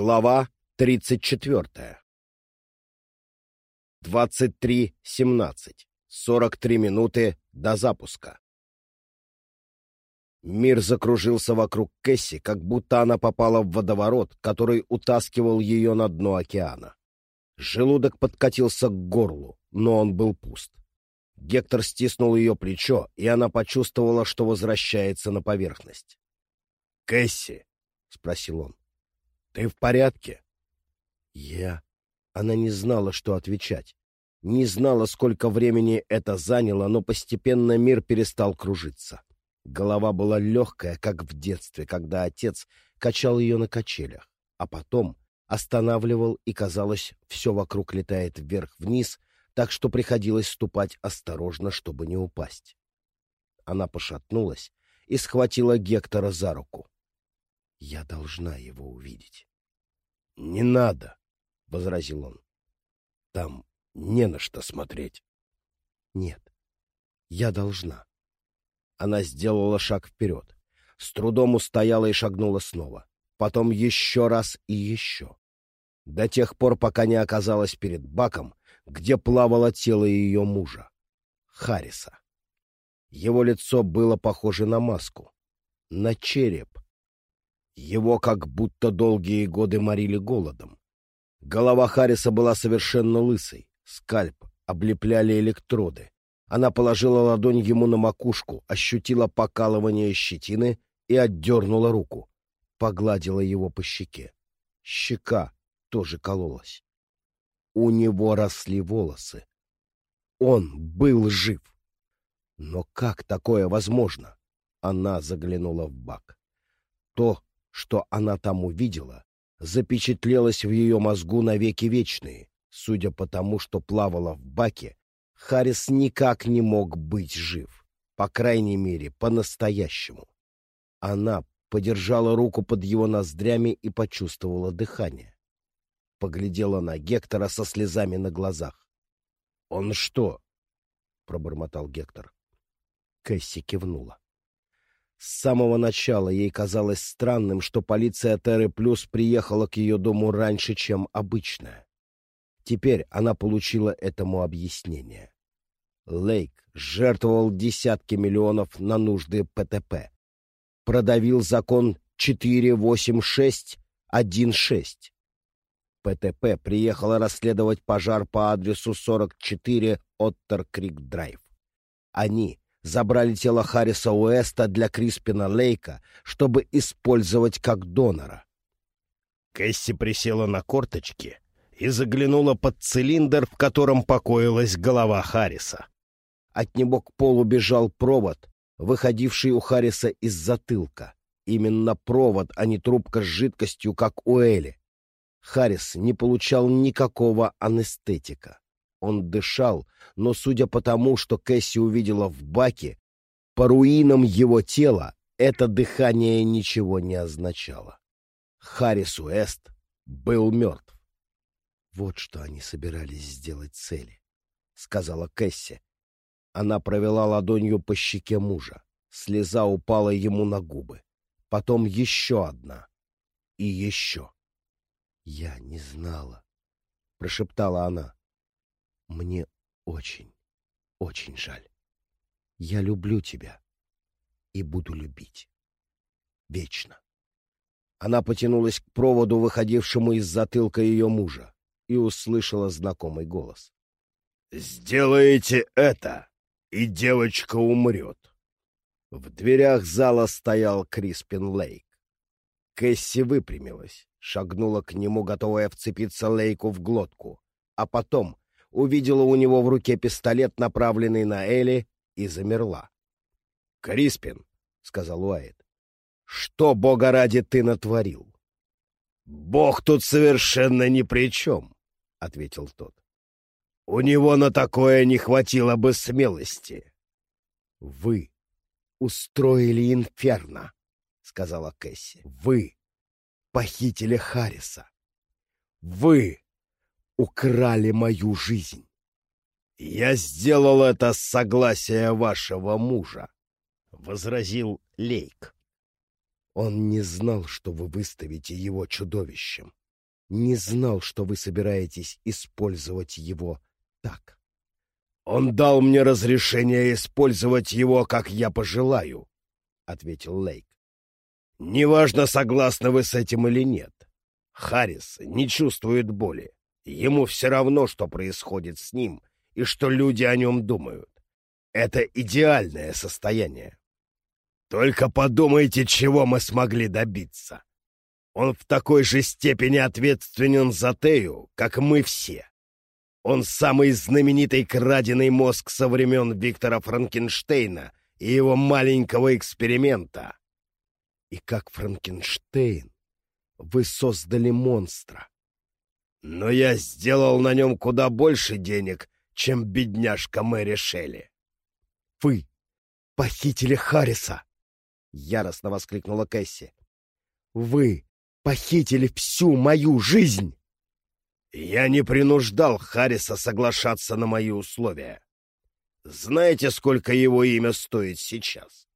Глава 34. 23.17. 43 минуты до запуска. Мир закружился вокруг Кэсси, как будто она попала в водоворот, который утаскивал ее на дно океана. Желудок подкатился к горлу, но он был пуст. Гектор стиснул ее плечо, и она почувствовала, что возвращается на поверхность. «Кэсси!» — спросил он. «Ты в порядке?» «Я...» Она не знала, что отвечать. Не знала, сколько времени это заняло, но постепенно мир перестал кружиться. Голова была легкая, как в детстве, когда отец качал ее на качелях, а потом останавливал, и, казалось, все вокруг летает вверх-вниз, так что приходилось ступать осторожно, чтобы не упасть. Она пошатнулась и схватила Гектора за руку. Я должна его увидеть. — Не надо, — возразил он. — Там не на что смотреть. — Нет, я должна. Она сделала шаг вперед, с трудом устояла и шагнула снова. Потом еще раз и еще. До тех пор, пока не оказалась перед баком, где плавало тело ее мужа, Хариса. Его лицо было похоже на маску, на череп, его как будто долгие годы морили голодом. Голова Харриса была совершенно лысой, скальп облепляли электроды. Она положила ладонь ему на макушку, ощутила покалывание щетины и отдернула руку. Погладила его по щеке. Щека тоже кололась. У него росли волосы. Он был жив. Но как такое возможно? Она заглянула в бак. То, что она там увидела, запечатлелось в ее мозгу навеки вечные. Судя по тому, что плавала в баке, Харрис никак не мог быть жив. По крайней мере, по-настоящему. Она подержала руку под его ноздрями и почувствовала дыхание. Поглядела на Гектора со слезами на глазах. — Он что? — пробормотал Гектор. Кэсси кивнула. С самого начала ей казалось странным, что полиция Терры Плюс приехала к ее дому раньше, чем обычная. Теперь она получила этому объяснение. Лейк жертвовал десятки миллионов на нужды ПТП. Продавил закон 48616. ПТП приехала расследовать пожар по адресу 44 Оттер Крик Драйв. Они забрали тело Харриса Уэста для Криспина Лейка, чтобы использовать как донора. Кэсси присела на корточки и заглянула под цилиндр, в котором покоилась голова Харриса. От него к полу бежал провод, выходивший у Харриса из затылка. Именно провод, а не трубка с жидкостью, как у Эли. Харрис не получал никакого анестетика. Он дышал, но, судя по тому, что Кэсси увидела в баке, по руинам его тела это дыхание ничего не означало. Харрис Уэст был мертв. «Вот что они собирались сделать цели», — сказала Кэсси. Она провела ладонью по щеке мужа. Слеза упала ему на губы. Потом еще одна. И еще. «Я не знала», — прошептала она. Мне очень, очень жаль. Я люблю тебя и буду любить. Вечно. Она потянулась к проводу, выходившему из затылка ее мужа, и услышала знакомый голос. «Сделайте это, и девочка умрет». В дверях зала стоял Криспин Лейк. Кэсси выпрямилась, шагнула к нему, готовая вцепиться Лейку в глотку, а потом увидела у него в руке пистолет, направленный на Элли, и замерла. — Криспин, — сказал Уайт, — что, бога ради, ты натворил? — Бог тут совершенно ни при чем, — ответил тот. — У него на такое не хватило бы смелости. — Вы устроили инферно, — сказала Кэсси. — Вы похитили Харриса. Вы украли мою жизнь. «Я сделал это с согласия вашего мужа», — возразил Лейк. Он не знал, что вы выставите его чудовищем. не знал, что вы собираетесь использовать его так. «Он дал мне разрешение использовать его, как я пожелаю», — ответил Лейк. «Неважно, согласны вы с этим или нет. Харрис не чувствует боли. Ему все равно, что происходит с ним и что люди о нем думают. Это идеальное состояние. Только подумайте, чего мы смогли добиться. Он в такой же степени ответственен за Тею, как мы все. Он самый знаменитый краденый мозг со времен Виктора Франкенштейна и его маленького эксперимента. И как Франкенштейн вы создали монстра. Но я сделал на нем куда больше денег, чем бедняжка Мэри Шелли. — Вы похитили Харриса! — яростно воскликнула Кэсси. — Вы похитили всю мою жизнь! Я не принуждал Харриса соглашаться на мои условия. Знаете, сколько его имя стоит сейчас?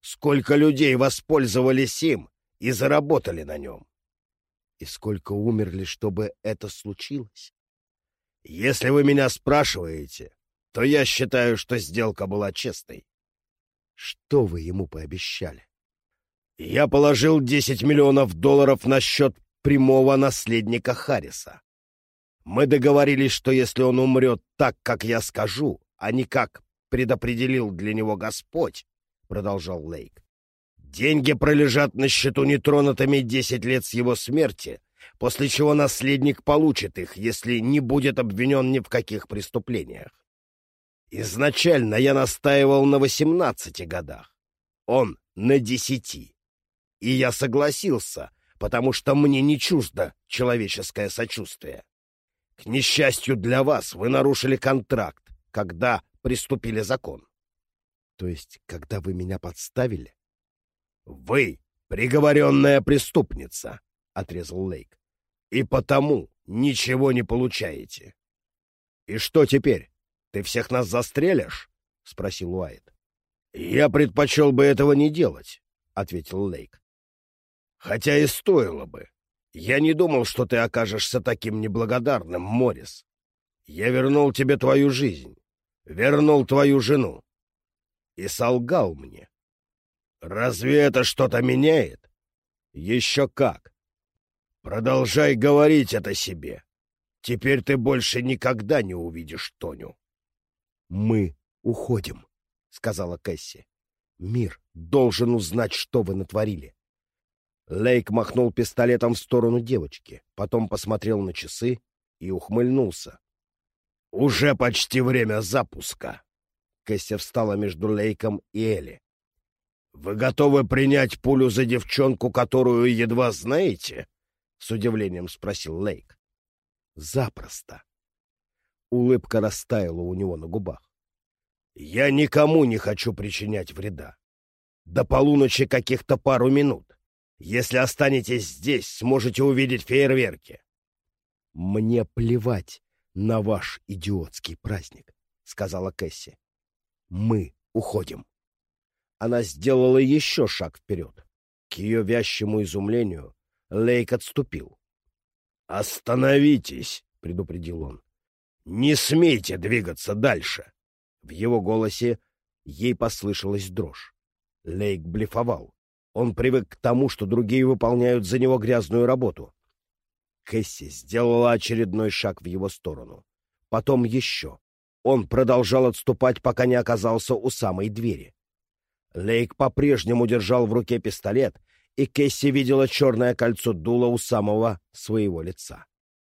Сколько людей воспользовались им и заработали на нем? И сколько умерли, чтобы это случилось? Если вы меня спрашиваете, то я считаю, что сделка была честной. Что вы ему пообещали? Я положил 10 миллионов долларов на счет прямого наследника Харриса. Мы договорились, что если он умрет так, как я скажу, а не как предопределил для него Господь, — продолжал Лейк, — деньги пролежат на счету нетронутыми десять лет с его смерти, после чего наследник получит их, если не будет обвинен ни в каких преступлениях. Изначально я настаивал на восемнадцати годах, он на десяти. И я согласился, потому что мне не чуждо человеческое сочувствие. К несчастью для вас, вы нарушили контракт, когда приступили закон. То есть, когда вы меня подставили? Вы приговоренная преступница, — отрезал Лейк. И потому ничего не получаете. И что теперь? Ты всех нас застрелишь? — спросил Уайт. Я предпочел бы этого не делать, — ответил Лейк. Хотя и стоило бы. Я не думал, что ты окажешься таким неблагодарным, Морис. Я вернул тебе твою жизнь, вернул твою жену. И солгал мне. Разве это что-то меняет? Еще как. Продолжай говорить это себе. Теперь ты больше никогда не увидишь Тоню. — Мы уходим, — сказала Кэсси. — Мир должен узнать, что вы натворили. Лейк махнул пистолетом в сторону девочки, потом посмотрел на часы и ухмыльнулся. «Уже почти время запуска!» Кэсси встала между Лейком и Элли. «Вы готовы принять пулю за девчонку, которую едва знаете?» — с удивлением спросил Лейк. «Запросто». Улыбка растаяла у него на губах. «Я никому не хочу причинять вреда. До полуночи каких-то пару минут. Если останетесь здесь, сможете увидеть фейерверки. — Мне плевать на ваш идиотский праздник, — сказала Кэсси. — Мы уходим. Она сделала еще шаг вперед. К ее вязчему изумлению Лейк отступил. — Остановитесь, — предупредил он. — Не смейте двигаться дальше. В его голосе ей послышалась дрожь. Лейк блефовал. Он привык к тому, что другие выполняют за него грязную работу. Кэсси сделала очередной шаг в его сторону. Потом еще. Он продолжал отступать, пока не оказался у самой двери. Лейк по-прежнему держал в руке пистолет, и Кэсси видела черное кольцо дула у самого своего лица.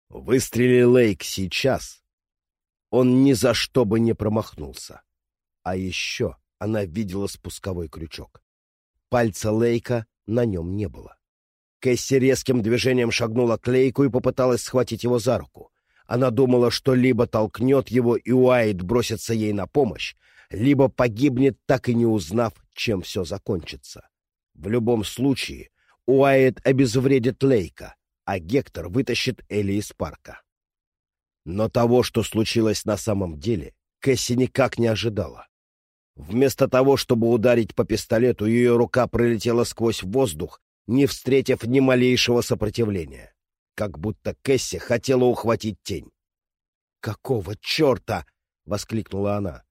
Выстрели Лейк сейчас, он ни за что бы не промахнулся. А еще она видела спусковой крючок. Пальца Лейка на нем не было. Кэсси резким движением шагнула к Лейку и попыталась схватить его за руку. Она думала, что либо толкнет его, и Уайт бросится ей на помощь, либо погибнет, так и не узнав, чем все закончится. В любом случае, Уайт обезвредит Лейка, а Гектор вытащит Элли из парка. Но того, что случилось на самом деле, Кэсси никак не ожидала. Вместо того, чтобы ударить по пистолету, ее рука пролетела сквозь воздух, не встретив ни малейшего сопротивления. как будто Кэсси хотела ухватить тень. «Какого черта?» — воскликнула она.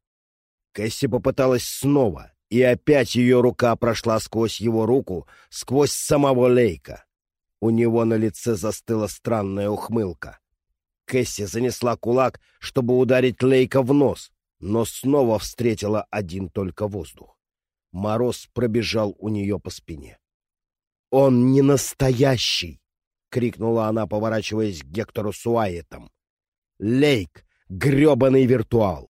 Кэсси попыталась снова, и опять ее рука прошла сквозь его руку, сквозь самого Лейка. У него на лице застыла странная ухмылка. Кэсси занесла кулак, чтобы ударить Лейка в нос, но снова встретила один только воздух. Мороз пробежал у нее по спине. «Он не настоящий!» — крикнула она, поворачиваясь к Гектору Суаетом. «Лейк — гребаный виртуал!